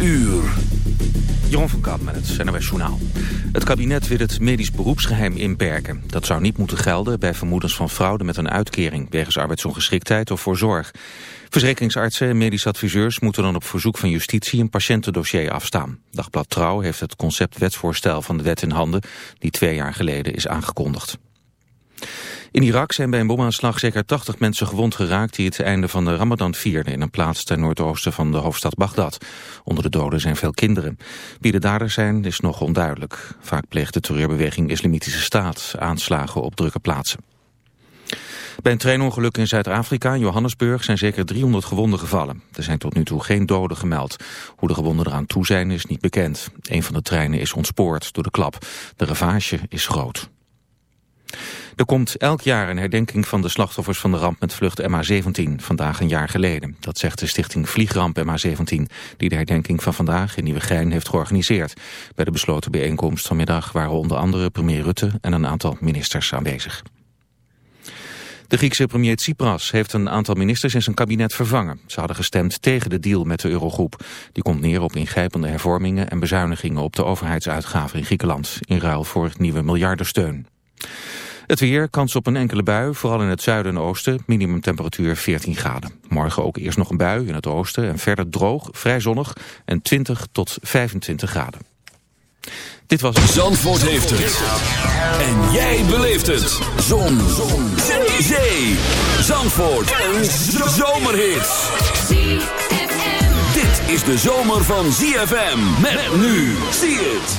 uur. Jeroen van Kamp met het NOS Journaal. Het kabinet wil het medisch beroepsgeheim inperken. Dat zou niet moeten gelden bij vermoedens van fraude met een uitkering... wegens arbeidsongeschiktheid of voor zorg. Verzekeringsartsen en medisch adviseurs moeten dan op verzoek van justitie... een patiëntendossier afstaan. Dagblad Trouw heeft het concept wetsvoorstel van de wet in handen... die twee jaar geleden is aangekondigd. In Irak zijn bij een bomaanslag zeker 80 mensen gewond geraakt die het einde van de Ramadan vierden in een plaats ten noordoosten van de hoofdstad Bagdad. Onder de doden zijn veel kinderen. Wie de daders zijn is nog onduidelijk. Vaak pleegt de terreurbeweging Islamitische Staat aanslagen op drukke plaatsen. Bij een treinongeluk in Zuid-Afrika, Johannesburg, zijn zeker 300 gewonden gevallen. Er zijn tot nu toe geen doden gemeld. Hoe de gewonden eraan toe zijn is niet bekend. Een van de treinen is ontspoord door de klap. De ravage is groot. Er komt elk jaar een herdenking van de slachtoffers van de ramp met vlucht MH17, vandaag een jaar geleden. Dat zegt de stichting Vliegramp MH17, die de herdenking van vandaag in Nieuwegein heeft georganiseerd. Bij de besloten bijeenkomst vanmiddag waren onder andere premier Rutte en een aantal ministers aanwezig. De Griekse premier Tsipras heeft een aantal ministers in zijn kabinet vervangen. Ze hadden gestemd tegen de deal met de Eurogroep. Die komt neer op ingrijpende hervormingen en bezuinigingen op de overheidsuitgaven in Griekenland, in ruil voor nieuwe miljardensteun. Het weer, kans op een enkele bui, vooral in het zuiden en oosten, minimumtemperatuur 14 graden. Morgen ook eerst nog een bui in het oosten en verder droog, vrij zonnig en 20 tot 25 graden. Dit was Zandvoort heeft het. En jij beleeft het. Zon. Zon. Zee. Zee. Zandvoort. Een zomerhit. Dit is de zomer van ZFM. Met nu. Zie het.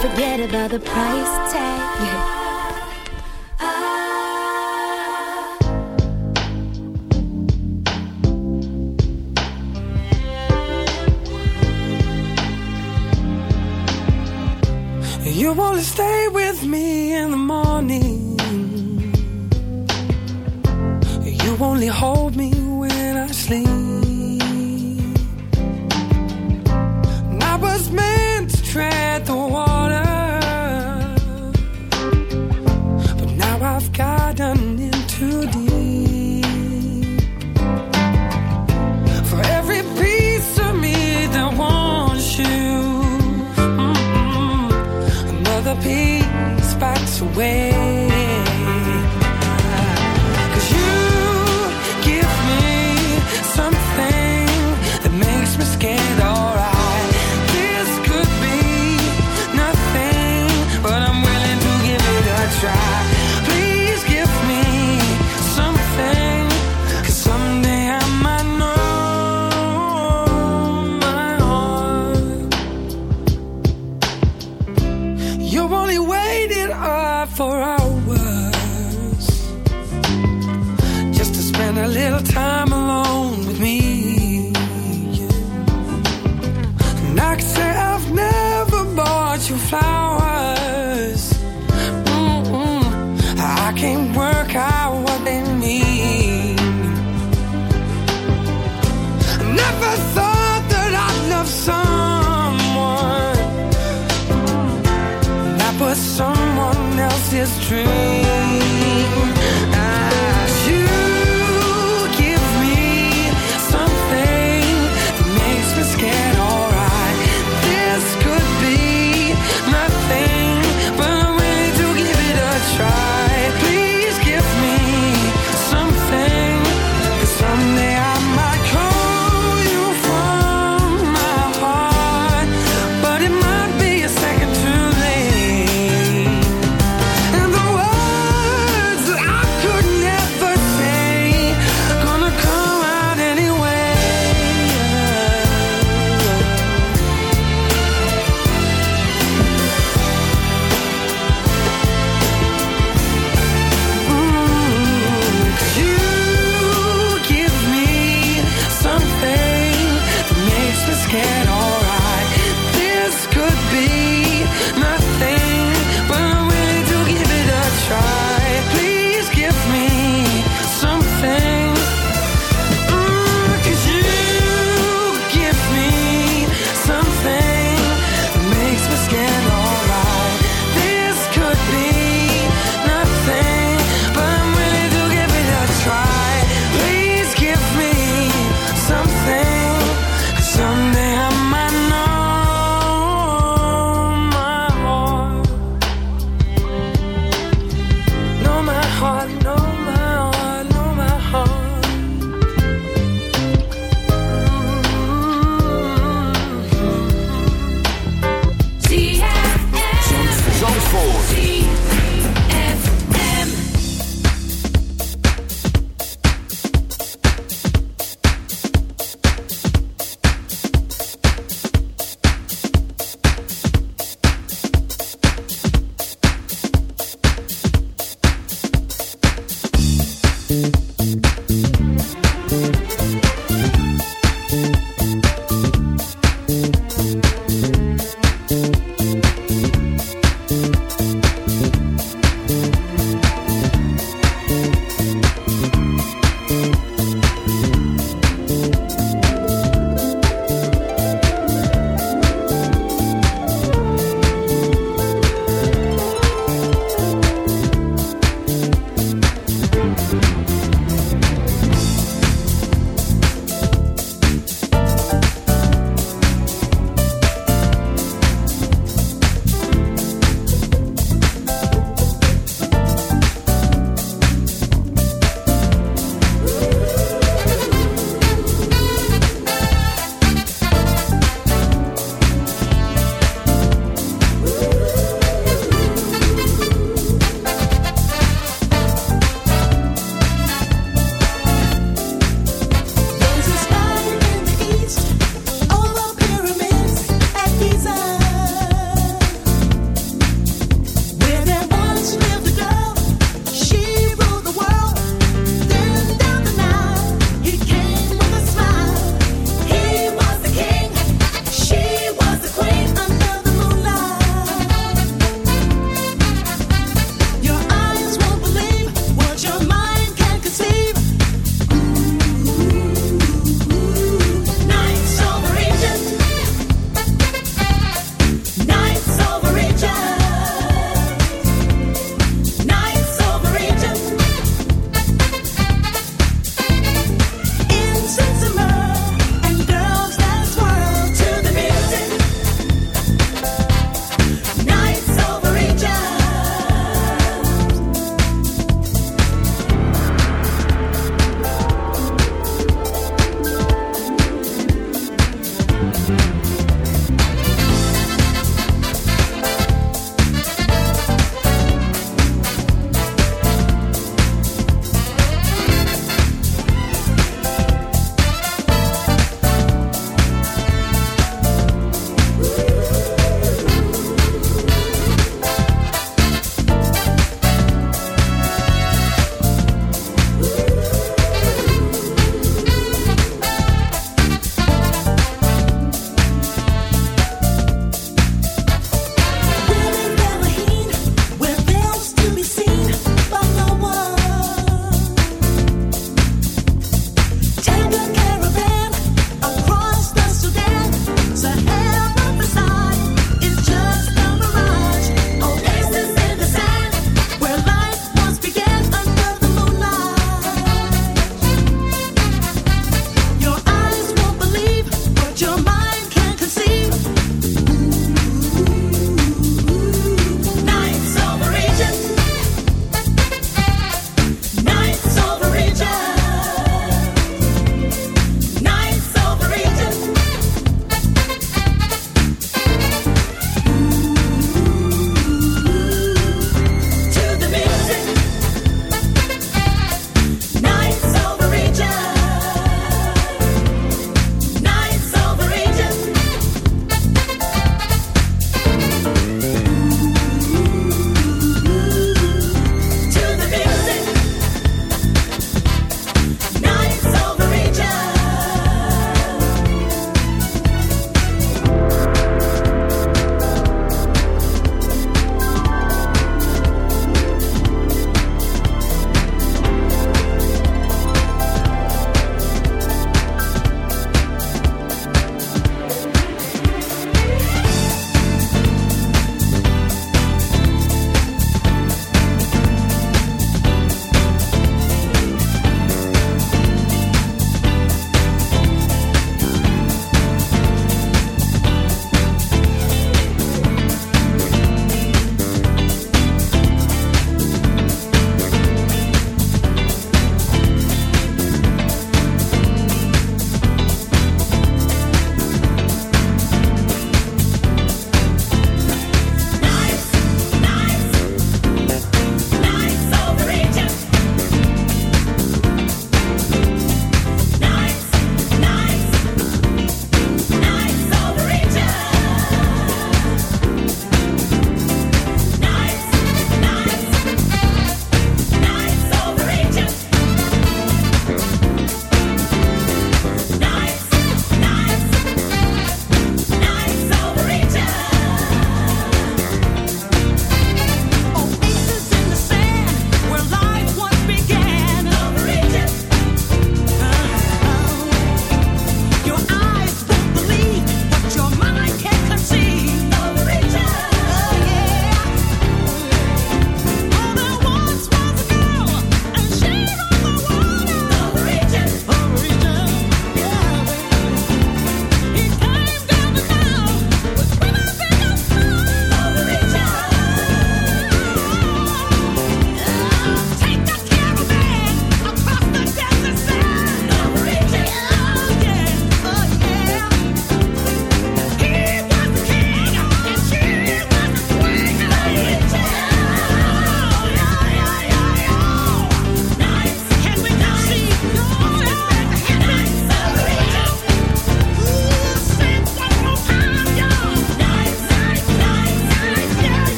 Forget about the price tag. You only stay with me in the morning. You only hold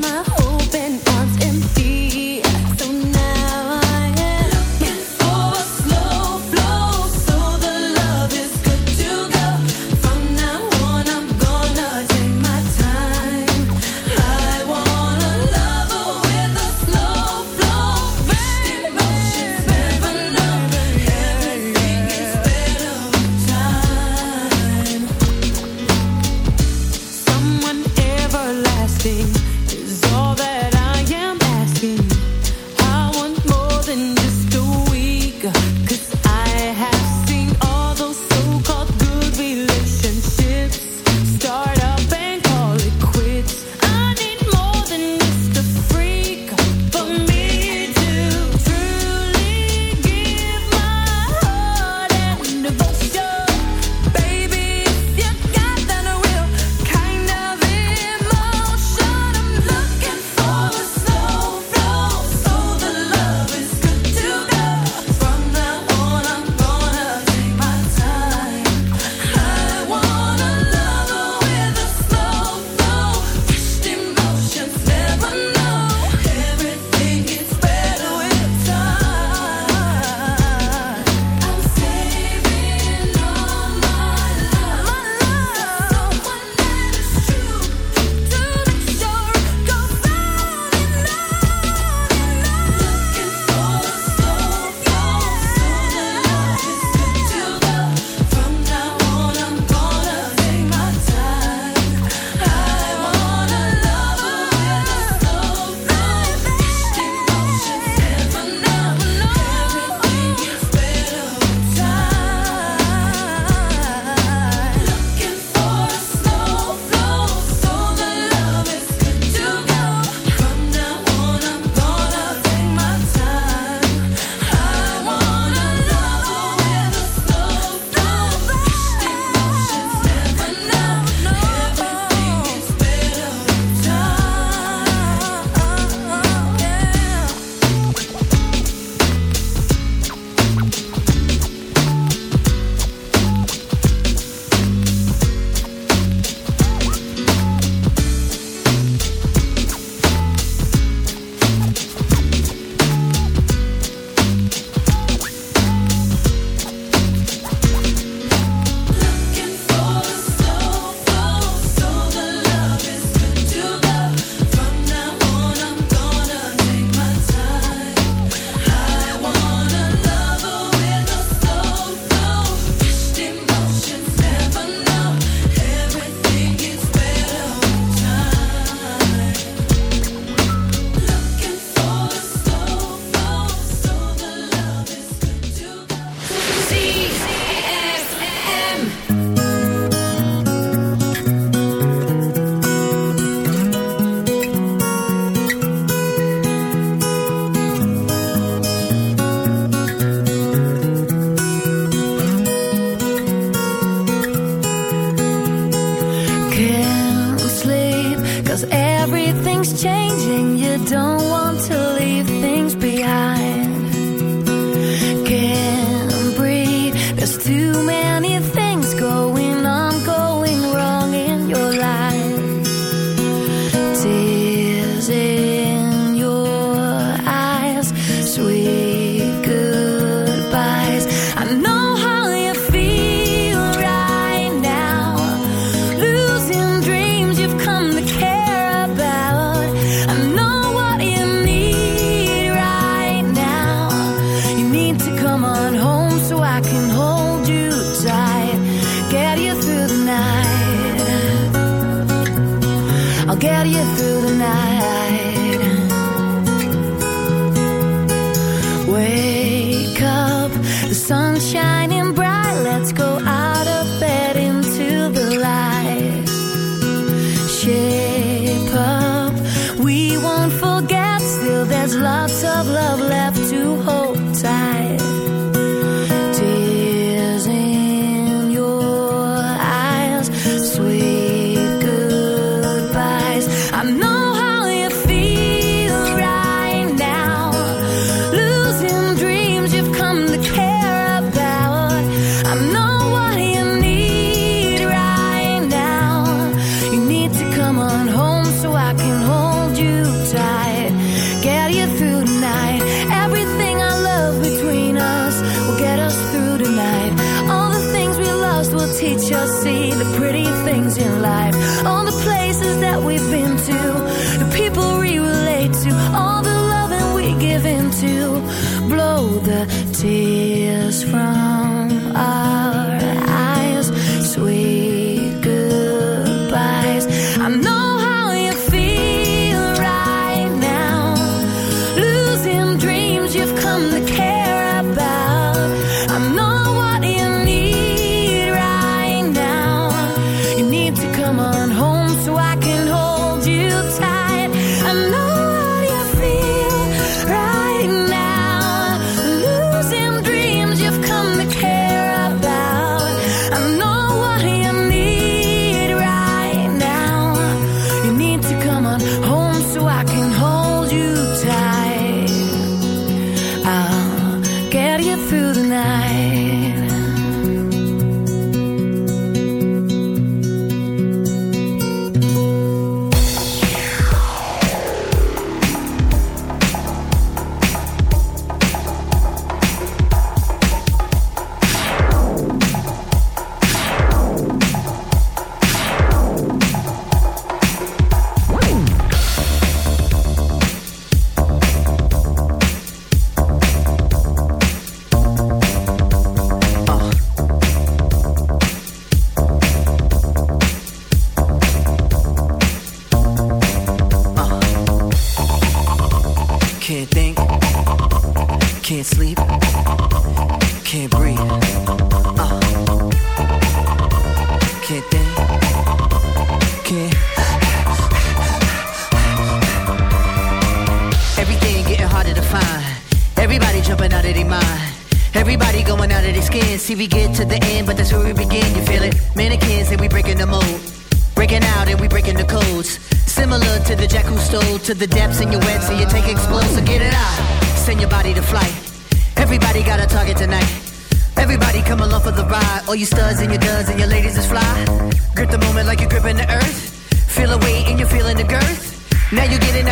my heart.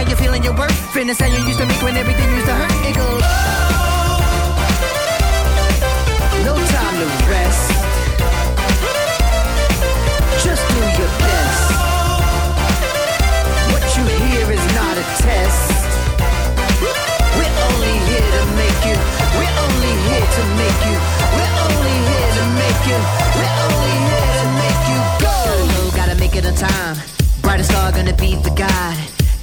Now you're feeling your worth. Fitness how you used to make when everything used to hurt. It goes. No time to rest. Just do your best. What you hear is not a test. We're only here to make you. We're only here to make you. We're only here to make you. We're only here to make you go. Gotta make it on time. Brightest star gonna be the guide.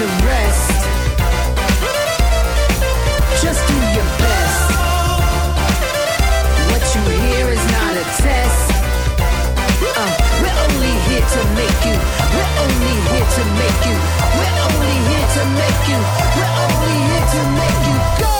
To rest. Just do your best. What you hear is not a test. Uh, we're only here to make you. We're only here to make you. We're only here to make you. We're only here to make you. Go.